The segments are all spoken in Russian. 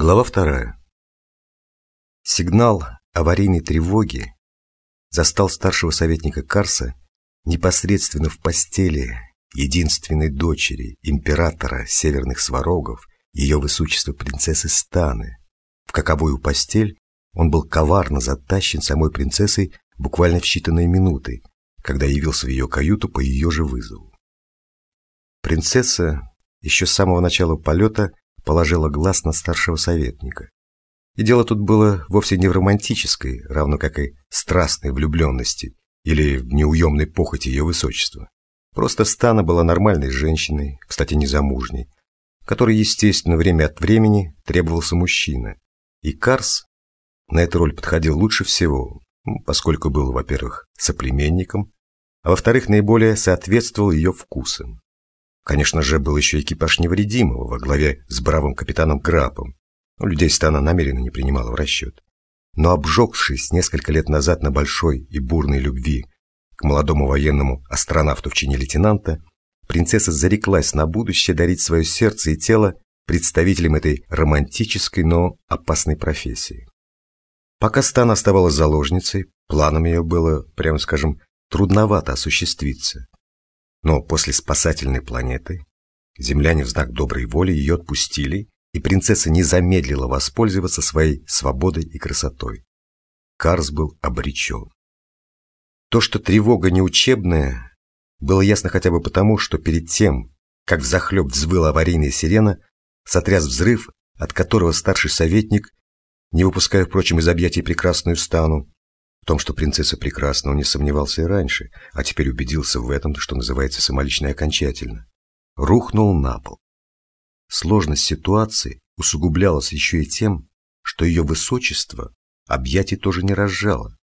Глава вторая. Сигнал аварийной тревоги застал старшего советника Карса непосредственно в постели единственной дочери императора северных сварогов, ее высочества принцессы Станы. В каковую постель он был коварно затащен самой принцессой буквально в считанные минуты, когда явился в ее каюту по ее же вызову. Принцесса еще с самого начала полета положила глаз на старшего советника. И дело тут было вовсе не в романтической, равно как и страстной влюбленности или в неуемной похоти ее высочества. Просто Стана была нормальной женщиной, кстати, незамужней, которой, естественно, время от времени требовался мужчина. И Карс на эту роль подходил лучше всего, ну, поскольку был, во-первых, соплеменником, а во-вторых, наиболее соответствовал ее вкусам. Конечно же, был еще экипаж невредимого во главе с бравым капитаном Грапом. Людей Стана намеренно не принимала в расчет. Но обжегшись несколько лет назад на большой и бурной любви к молодому военному астронавту в чине лейтенанта, принцесса зареклась на будущее дарить свое сердце и тело представителям этой романтической, но опасной профессии. Пока Стан оставалась заложницей, планом ее было, прямо скажем, трудновато осуществиться. Но после спасательной планеты земляне в знак доброй воли ее отпустили, и принцесса не замедлила воспользоваться своей свободой и красотой. Карс был обречен. То, что тревога не учебная, было ясно хотя бы потому, что перед тем, как взахлеб взвыла аварийная сирена, сотряс взрыв, от которого старший советник, не выпуская, впрочем, из объятий прекрасную стану, том, что принцесса прекрасна, он не сомневался и раньше, а теперь убедился в этом, что называется самолично и окончательно. Рухнул на пол. Сложность ситуации усугублялась еще и тем, что ее высочество объятий тоже не разжало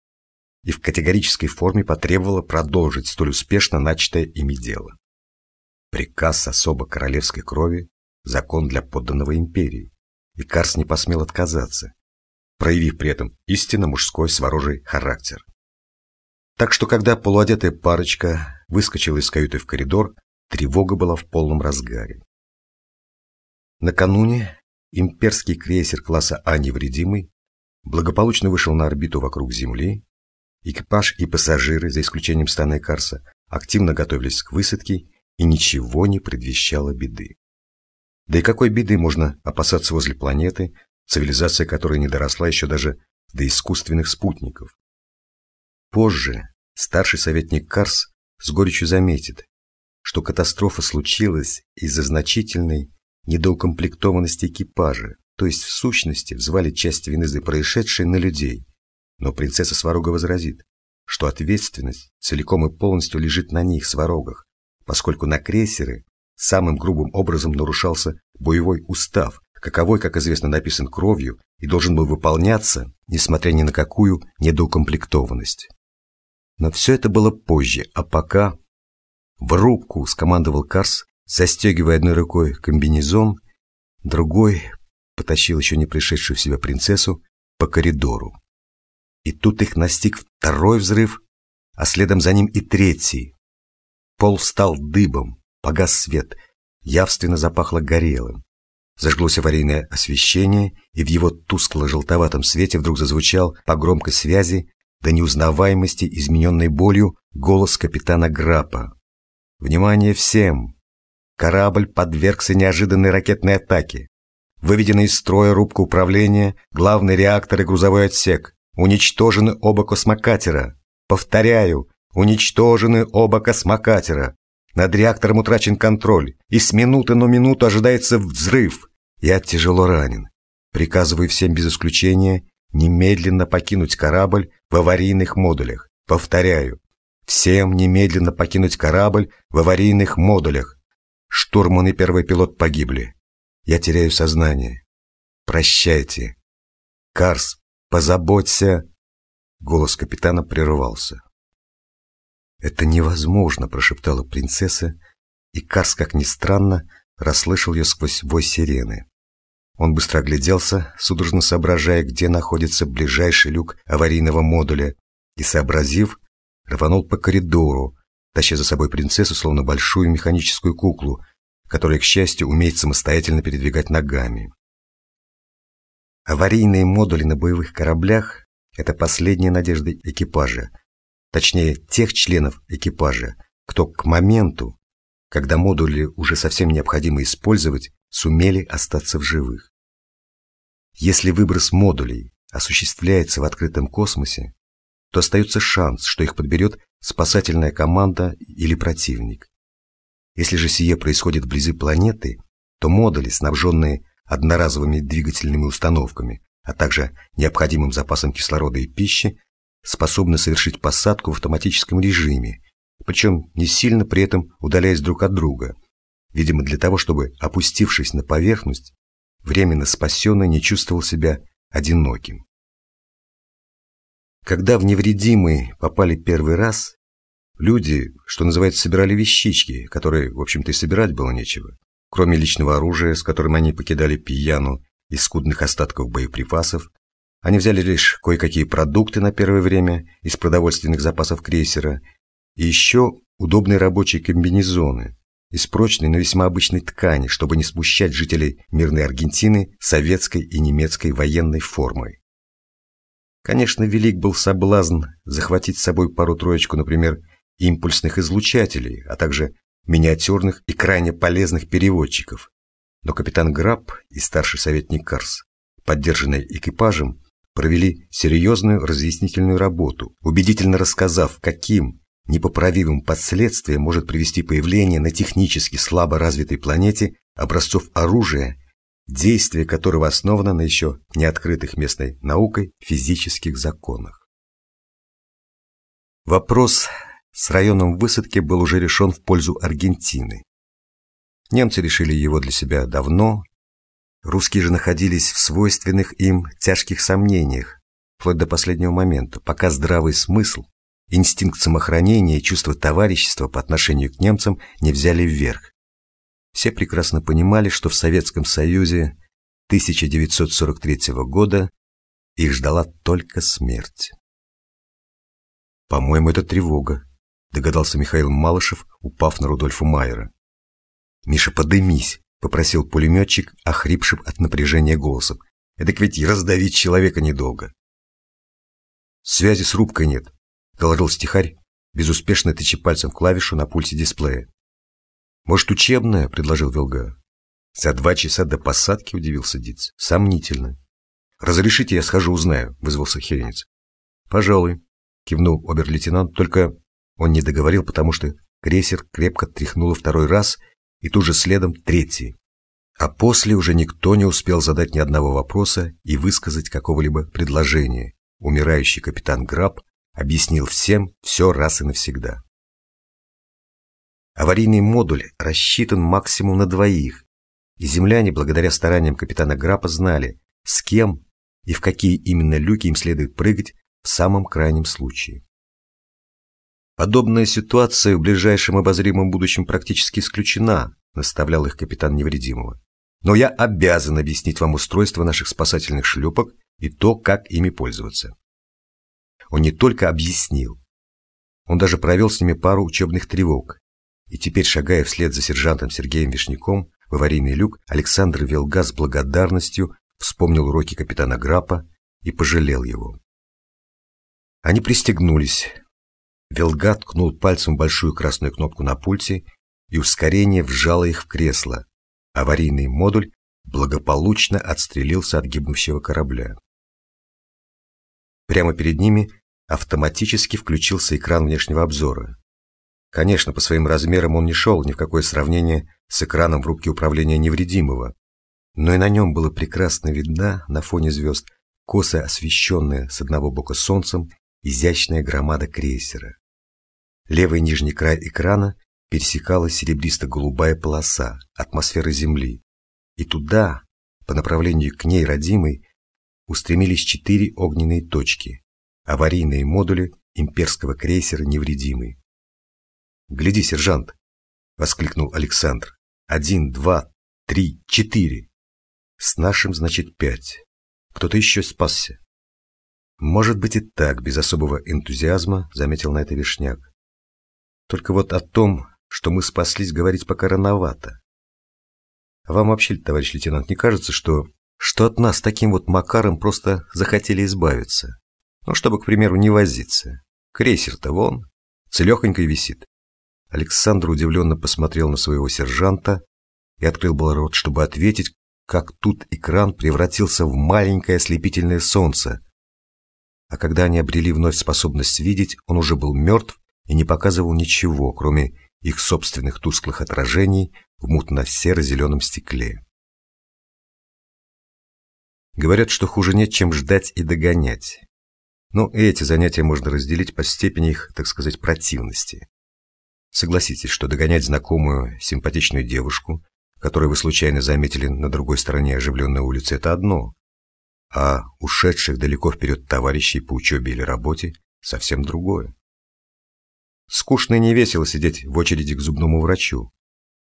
и в категорической форме потребовало продолжить столь успешно начатое ими дело. Приказ особо королевской крови – закон для подданного империи, и Карс не посмел отказаться, проявив при этом истинно мужской сворожий характер. Так что, когда полуодетая парочка выскочила из каюты в коридор, тревога была в полном разгаре. Накануне имперский крейсер класса А невредимый благополучно вышел на орбиту вокруг Земли, экипаж и пассажиры, за исключением Стана и Карса, активно готовились к высадке, и ничего не предвещало беды. Да и какой беды можно опасаться возле планеты, цивилизация которой не доросла еще даже до искусственных спутников. Позже старший советник Карс с горечью заметит, что катастрофа случилась из-за значительной недоукомплектованности экипажа, то есть в сущности взвали часть вины за происшедшее на людей. Но принцесса Сварога возразит, что ответственность целиком и полностью лежит на них, Сварогах, поскольку на крейсеры самым грубым образом нарушался боевой устав, каковой, как известно, написан кровью и должен был выполняться, несмотря ни на какую недоукомплектованность. Но все это было позже, а пока... В рубку скомандовал Карс, застегивая одной рукой комбинезон, другой потащил еще не пришедшую в себя принцессу по коридору. И тут их настиг второй взрыв, а следом за ним и третий. Пол встал дыбом, погас свет, явственно запахло горелым. Зажглось аварийное освещение, и в его тускло-желтоватом свете вдруг зазвучал по громкой связи до неузнаваемости, измененной болью, голос капитана Грапа. «Внимание всем! Корабль подвергся неожиданной ракетной атаке. Выведены из строя рубка управления, главный реактор и грузовой отсек. Уничтожены оба космокатера. Повторяю, уничтожены оба космокатера. Над реактором утрачен контроль, и с минуты на минуту ожидается взрыв. Я тяжело ранен. Приказываю всем без исключения немедленно покинуть корабль в аварийных модулях. Повторяю, всем немедленно покинуть корабль в аварийных модулях. Штурман и первый пилот погибли. Я теряю сознание. Прощайте. Карс, позаботься. Голос капитана прерывался. «Это невозможно», – прошептала принцесса, и Карс, как ни странно, расслышал ее сквозь вой сирены. Он быстро огляделся, судорожно соображая, где находится ближайший люк аварийного модуля, и, сообразив, рванул по коридору, таща за собой принцессу, словно большую механическую куклу, которая, к счастью, умеет самостоятельно передвигать ногами. Аварийные модули на боевых кораблях – это последняя надежда экипажа, точнее тех членов экипажа, кто к моменту, когда модули уже совсем необходимо использовать, сумели остаться в живых. Если выброс модулей осуществляется в открытом космосе, то остается шанс, что их подберет спасательная команда или противник. Если же сие происходит вблизи планеты, то модули, снабженные одноразовыми двигательными установками, а также необходимым запасом кислорода и пищи, способны совершить посадку в автоматическом режиме, причем не сильно при этом удаляясь друг от друга, видимо для того, чтобы, опустившись на поверхность, временно спасенный не чувствовал себя одиноким. Когда в невредимые попали первый раз, люди, что называется, собирали вещички, которые, в общем-то, и собирать было нечего. Кроме личного оружия, с которым они покидали пьяну и скудных остатков боеприпасов, они взяли лишь кое-какие продукты на первое время из продовольственных запасов крейсера и еще удобные рабочие комбинезоны из прочной, но весьма обычной ткани, чтобы не смущать жителей мирной Аргентины советской и немецкой военной формой. Конечно, велик был соблазн захватить с собой пару-троечку, например, импульсных излучателей, а также миниатюрных и крайне полезных переводчиков. Но капитан Граб и старший советник Карс, поддержанные экипажем, провели серьезную разъяснительную работу, убедительно рассказав, каким непоправимым последствиям может привести появление на технически слабо развитой планете образцов оружия, действие которого основано на еще не открытых местной наукой физических законах. Вопрос с районом высадки был уже решен в пользу Аргентины. Немцы решили его для себя давно, русские же находились в свойственных им тяжких сомнениях, вплоть до последнего момента, пока здравый смысл Инстинкт самохранения и чувство товарищества по отношению к немцам не взяли вверх. Все прекрасно понимали, что в Советском Союзе 1943 года их ждала только смерть. «По-моему, это тревога», — догадался Михаил Малышев, упав на Рудольфа Майера. «Миша, подымись», — попросил пулеметчик, охрипшим от напряжения голосом. «Эдак ведь и раздавить человека недолго». «Связи с рубкой нет», — доложил стихарь, безуспешно тыча пальцем клавишу на пульте дисплея. «Может, учебная?» — предложил Вилга. «За два часа до посадки?» — удивился Диц. «Сомнительно». «Разрешите, я схожу, узнаю», — вызвался Херенец. «Пожалуй», — кивнул обер-лейтенант, только он не договорил, потому что крейсер крепко тряхнуло второй раз и тут же следом третий. А после уже никто не успел задать ни одного вопроса и высказать какого-либо предложения. Умирающий капитан Граб объяснил всем все раз и навсегда. Аварийный модуль рассчитан максимум на двоих, и земляне, благодаря стараниям капитана Грапа, знали, с кем и в какие именно люки им следует прыгать в самом крайнем случае. Подобная ситуация в ближайшем обозримом будущем практически исключена, наставлял их капитан Невредимого. Но я обязан объяснить вам устройство наших спасательных шлюпок и то, как ими пользоваться. Он не только объяснил, он даже провел с ними пару учебных тревог. И теперь, шагая вслед за сержантом Сергеем Вишняком в аварийный люк, Александр Велга с благодарностью вспомнил уроки капитана Грапа и пожалел его. Они пристегнулись. Велга ткнул пальцем большую красную кнопку на пульте, и ускорение вжало их в кресло. Аварийный модуль благополучно отстрелился от гибнущего корабля. Прямо перед ними автоматически включился экран внешнего обзора. Конечно, по своим размерам он не шел ни в какое сравнение с экраном в рубке управления невредимого, но и на нем было прекрасно видна на фоне звезд косо освещенная с одного бока солнцем изящная громада крейсера. Левый нижний край экрана пересекала серебристо-голубая полоса атмосферы Земли, и туда, по направлению к ней родимой, устремились четыре огненные точки, аварийные модули имперского крейсера невредимый. «Гляди, сержант!» — воскликнул Александр. «Один, два, три, четыре!» «С нашим, значит, пять. Кто-то еще спасся». «Может быть и так», — без особого энтузиазма заметил на это Вишняк. «Только вот о том, что мы спаслись, говорить пока рановато. Вам вообще, товарищ лейтенант, не кажется, что что от нас таким вот макаром просто захотели избавиться. Ну, чтобы, к примеру, не возиться. Крейсер-то вон, целехонько висит. Александр удивленно посмотрел на своего сержанта и открыл был рот, чтобы ответить, как тут экран превратился в маленькое ослепительное солнце. А когда они обрели вновь способность видеть, он уже был мертв и не показывал ничего, кроме их собственных тусклых отражений в мутно-серо-зеленом стекле. Говорят, что хуже нет, чем ждать и догонять. Но эти занятия можно разделить по степени их, так сказать, противности. Согласитесь, что догонять знакомую, симпатичную девушку, которую вы случайно заметили на другой стороне оживленной улицы, это одно. А ушедших далеко вперед товарищей по учебе или работе совсем другое. Скучно и невесело сидеть в очереди к зубному врачу.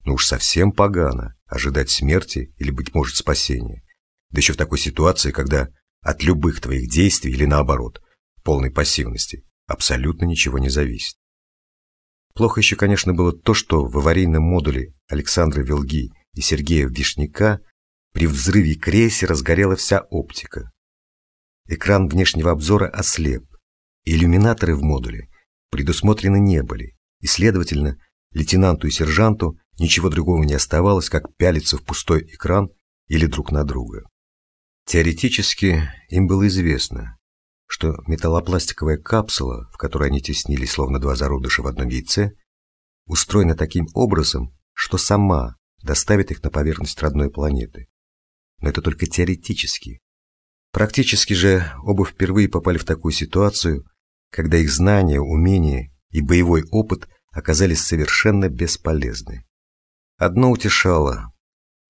Но уж совсем погано ожидать смерти или, быть может, спасения. Да еще в такой ситуации, когда от любых твоих действий или наоборот, полной пассивности, абсолютно ничего не зависит. Плохо еще, конечно, было то, что в аварийном модуле Александра Вилги и Сергея Вишняка при взрыве крейсера сгорела вся оптика. Экран внешнего обзора ослеп, иллюминаторы в модуле предусмотрены не были, и, следовательно, лейтенанту и сержанту ничего другого не оставалось, как пялиться в пустой экран или друг на друга. Теоретически им было известно, что металлопластиковая капсула, в которой они теснились словно два зародыша в одном яйце, устроена таким образом, что сама доставит их на поверхность родной планеты. Но это только теоретически. Практически же оба впервые попали в такую ситуацию, когда их знания, умения и боевой опыт оказались совершенно бесполезны. Одно утешало.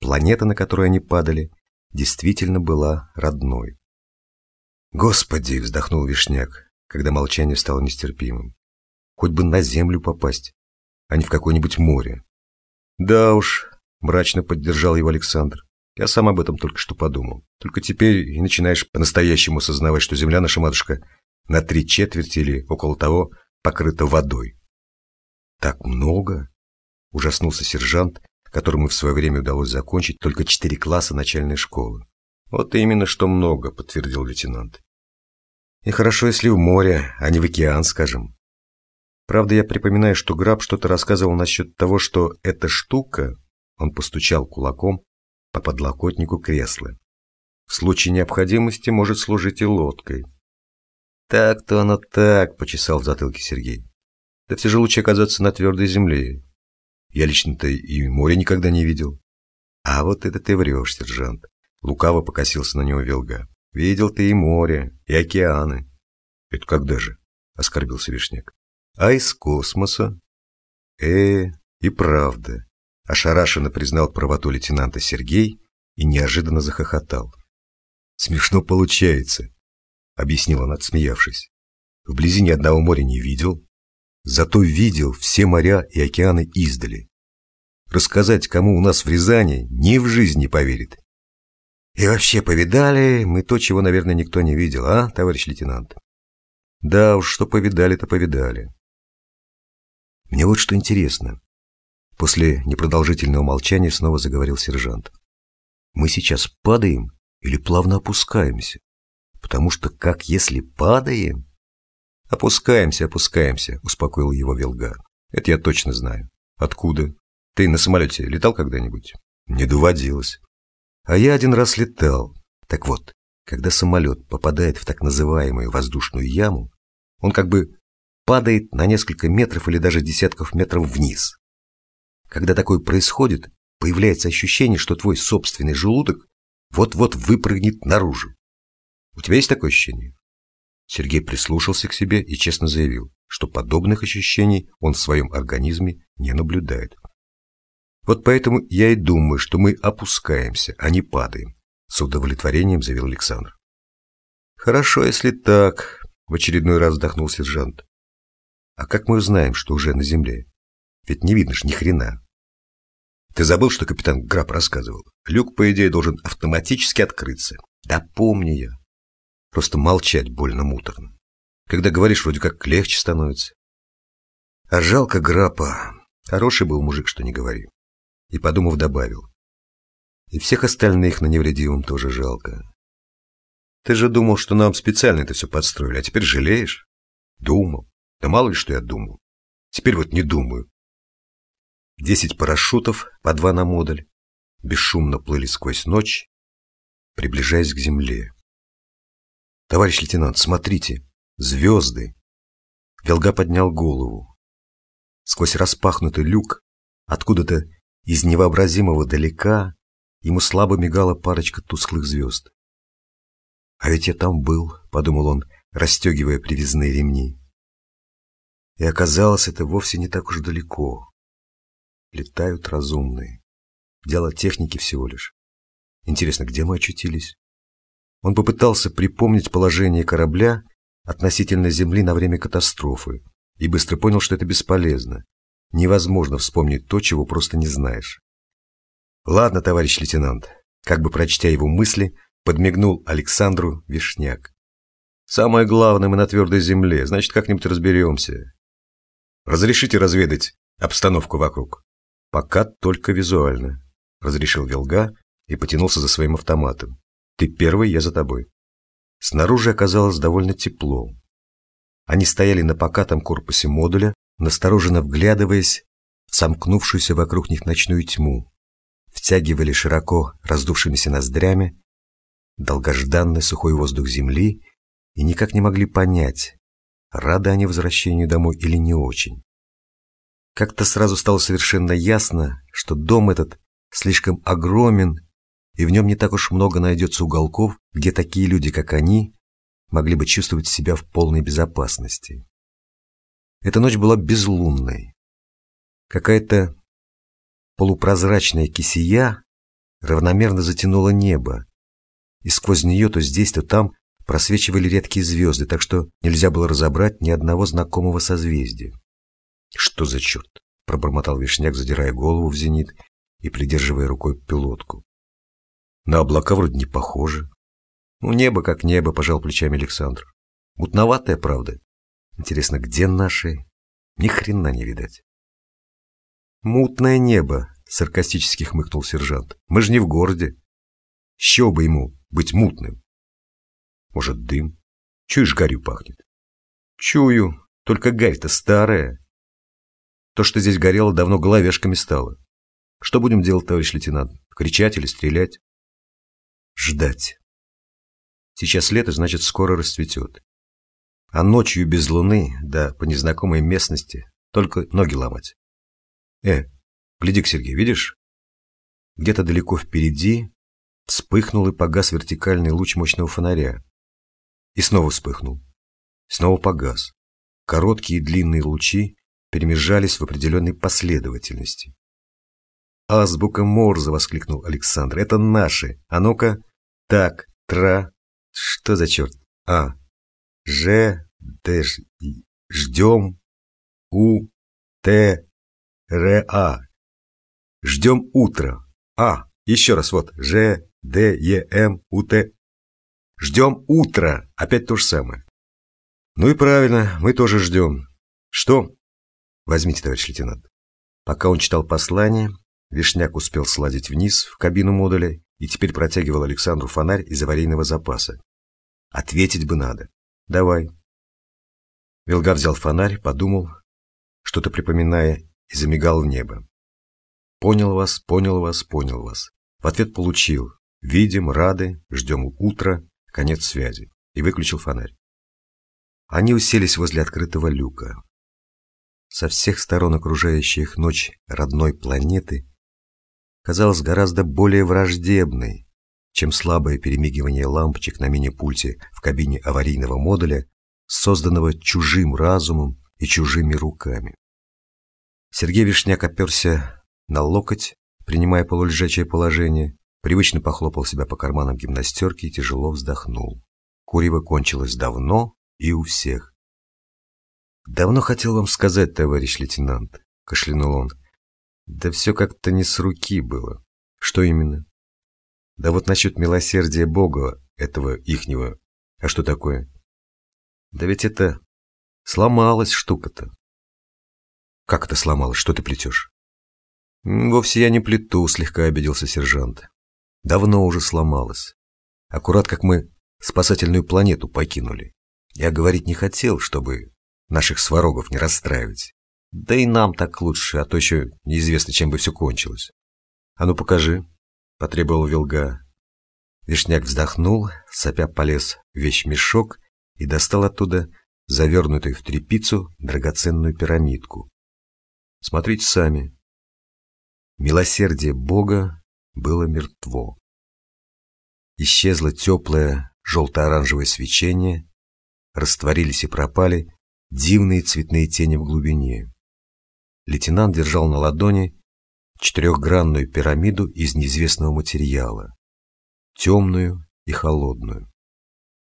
Планета, на которую они падали, действительно была родной. «Господи!» — вздохнул Вишняк, когда молчание стало нестерпимым. «Хоть бы на землю попасть, а не в какое-нибудь море». «Да уж», — мрачно поддержал его Александр. «Я сам об этом только что подумал. Только теперь и начинаешь по-настоящему осознавать, что земля наша матушка на три четверти или около того покрыта водой». «Так много?» — ужаснулся сержант, которому в свое время удалось закончить только четыре класса начальной школы. «Вот именно что много», — подтвердил лейтенант. «И хорошо, если в море, а не в океан, скажем. Правда, я припоминаю, что Граб что-то рассказывал насчет того, что эта штука...» Он постучал кулаком по подлокотнику кресла. «В случае необходимости может служить и лодкой». «Так-то оно так», — почесал в затылке Сергей. «Да все же лучше оказаться на твердой земле, я лично-то и море никогда не видел. А вот это ты врешь, сержант. Лукаво покосился на него Велга. Видел ты и море, и океаны. Это когда же? Оскорбился Вишняк. А из космоса? Э, и правда. Ошарашенно признал правоту лейтенанта Сергей и неожиданно захохотал. Смешно получается, объяснил он, отсмеявшись. Вблизи ни одного моря не видел, Зато видел все моря и океаны издали. Рассказать, кому у нас в Рязани, ни в жизни поверит. И вообще повидали мы то, чего, наверное, никто не видел, а, товарищ лейтенант? Да уж, что повидали-то повидали. Мне вот что интересно. После непродолжительного молчания снова заговорил сержант. Мы сейчас падаем или плавно опускаемся? Потому что как если падаем, «Опускаемся, опускаемся», — успокоил его Велга. «Это я точно знаю». «Откуда? Ты на самолете летал когда-нибудь?» «Не доводилось». «А я один раз летал. Так вот, когда самолет попадает в так называемую воздушную яму, он как бы падает на несколько метров или даже десятков метров вниз. Когда такое происходит, появляется ощущение, что твой собственный желудок вот-вот выпрыгнет наружу. У тебя есть такое ощущение? Сергей прислушался к себе и честно заявил, что подобных ощущений он в своем организме не наблюдает. Вот поэтому я и думаю, что мы опускаемся, а не падаем, с удовлетворением заявил Александр. Хорошо, если так, в очередной раз вздохнул сержант. А как мы узнаем, что уже на земле? Ведь не видно ж ни хрена. Ты забыл, что капитан Граб рассказывал? Люк, по идее, должен автоматически открыться. Да помню я. Просто молчать больно муторно. Когда говоришь, вроде как легче становится. А жалко Грапа. Хороший был мужик, что не говори. И, подумав, добавил. И всех остальных на невредимом тоже жалко. Ты же думал, что нам специально это все подстроили, а теперь жалеешь? Думал. Да мало ли, что я думал. Теперь вот не думаю. Десять парашютов, по два на модуль, бесшумно плыли сквозь ночь, приближаясь к земле. Товарищ лейтенант, смотрите, звезды. Велга поднял голову. Сквозь распахнутый люк, откуда-то из невообразимого далека, ему слабо мигала парочка тусклых звезд. «А ведь я там был», — подумал он, расстегивая привязные ремни. И оказалось, это вовсе не так уж далеко. Летают разумные. Дело техники всего лишь. Интересно, где мы очутились? Он попытался припомнить положение корабля относительно Земли на время катастрофы и быстро понял, что это бесполезно. Невозможно вспомнить то, чего просто не знаешь. «Ладно, товарищ лейтенант», как бы прочтя его мысли, подмигнул Александру Вишняк. «Самое главное, мы на твердой земле, значит, как-нибудь разберемся. Разрешите разведать обстановку вокруг?» «Пока только визуально», — разрешил Велга и потянулся за своим автоматом. «Ты первый, я за тобой». Снаружи оказалось довольно тепло. Они стояли на покатом корпусе модуля, настороженно вглядываясь в сомкнувшуюся вокруг них ночную тьму, втягивали широко раздувшимися ноздрями долгожданный сухой воздух земли и никак не могли понять, рады они возвращению домой или не очень. Как-то сразу стало совершенно ясно, что дом этот слишком огромен, и в нем не так уж много найдется уголков, где такие люди, как они, могли бы чувствовать себя в полной безопасности. Эта ночь была безлунной. Какая-то полупрозрачная кисия равномерно затянула небо, и сквозь нее то здесь, то там просвечивали редкие звезды, так что нельзя было разобрать ни одного знакомого созвездия. «Что за черт?» — пробормотал Вишняк, задирая голову в зенит и придерживая рукой пилотку. «На облака вроде не похоже». «Ну, небо как небо», — пожал плечами Александр. «Мутноватая, правда. Интересно, где наши? Ни хрена не видать». «Мутное небо», — саркастически хмыкнул сержант. «Мы же не в городе. Чего бы ему быть мутным? Может, дым? Чуешь, гарью пахнет? Чую, только гарь-то старая. То, что здесь горело, давно головешками стало. Что будем делать, товарищ лейтенант? Кричать или стрелять? Ждать. Сейчас лето, значит, скоро расцветет. А ночью без луны, да по незнакомой местности, только ноги ломать. Э, гляди-ка, Сергей, видишь? Где-то далеко впереди Вспыхнул и погас вертикальный луч мощного фонаря. И снова вспыхнул. Снова погас. Короткие и длинные лучи перемежались в определенной последовательности. «Азбука Морзе!» — воскликнул Александр. «Это наши! А ну-ка! Так, тра... Что за черт? А. Ж, Д, Ж, ждем, У, Т, Р, А. Ждем утра. А. Еще раз вот. Ж, Д, Е, М, У, Т. Ждем утра. Опять то же самое. Ну и правильно, мы тоже ждем. Что? Возьмите, товарищ лейтенант. Пока он читал послание, Вишняк успел сладить вниз в кабину модуля и теперь протягивал Александру фонарь из аварийного запаса. Ответить бы надо. Давай. Вилга взял фонарь, подумал, что-то припоминая, и замигал в небо. Понял вас, понял вас, понял вас. В ответ получил. Видим, рады, ждем утра, конец связи. И выключил фонарь. Они уселись возле открытого люка. Со всех сторон окружающей их ночь родной планеты казалась гораздо более враждебной, чем слабое перемигивание лампочек на мини-пульте в кабине аварийного модуля, созданного чужим разумом и чужими руками. Сергей Вишняк оперся на локоть, принимая полулежачее положение, Привычно похлопал себя по карманам гимнастерки и тяжело вздохнул. Курево кончилось давно и у всех. «Давно хотел вам сказать, товарищ лейтенант», — кашлянул он. «Да все как-то не с руки было. Что именно?» «Да вот насчет милосердия Бога, этого ихнего. А что такое?» «Да ведь это сломалась штука-то». «Как это сломалось? Что ты плетешь?» «Вовсе я не плету», — слегка обиделся сержант. Давно уже сломалась. Аккурат как мы спасательную планету покинули. Я говорить не хотел, чтобы наших сварогов не расстраивать. Да и нам так лучше, а то еще неизвестно, чем бы все кончилось. А ну покажи, потребовал Вилга. Вишняк вздохнул, сопя полез в вещмешок и достал оттуда завернутую в тряпицу драгоценную пирамидку. Смотрите сами. Милосердие Бога было мертво. Исчезло теплое желто-оранжевое свечение, растворились и пропали дивные цветные тени в глубине. Лейтенант держал на ладони четырехгранную пирамиду из неизвестного материала, темную и холодную.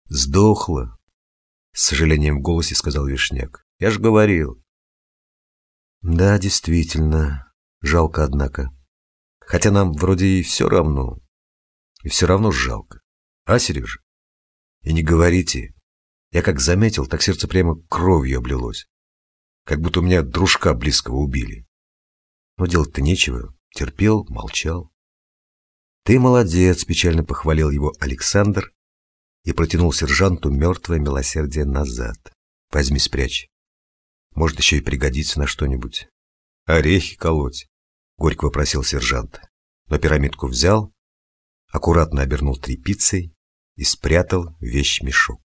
«Сдохла!» — с сожалением в голосе сказал Вишняк. «Я же говорил!» «Да, действительно, жалко, однако. Хотя нам вроде и все равно, и все равно жалко. А, Сережа? И не говорите. Я как заметил, так сердце прямо кровью облилось. Как будто у меня дружка близкого убили. Но делать-то нечего. Терпел, молчал. Ты молодец, печально похвалил его Александр и протянул сержанту мертвое милосердие назад. Возьми, спрячь. Может, еще и пригодится на что-нибудь. Орехи колоть, горько вопросил сержант. Но пирамидку взял, аккуратно обернул тряпицей и спрятал вещь-мешок.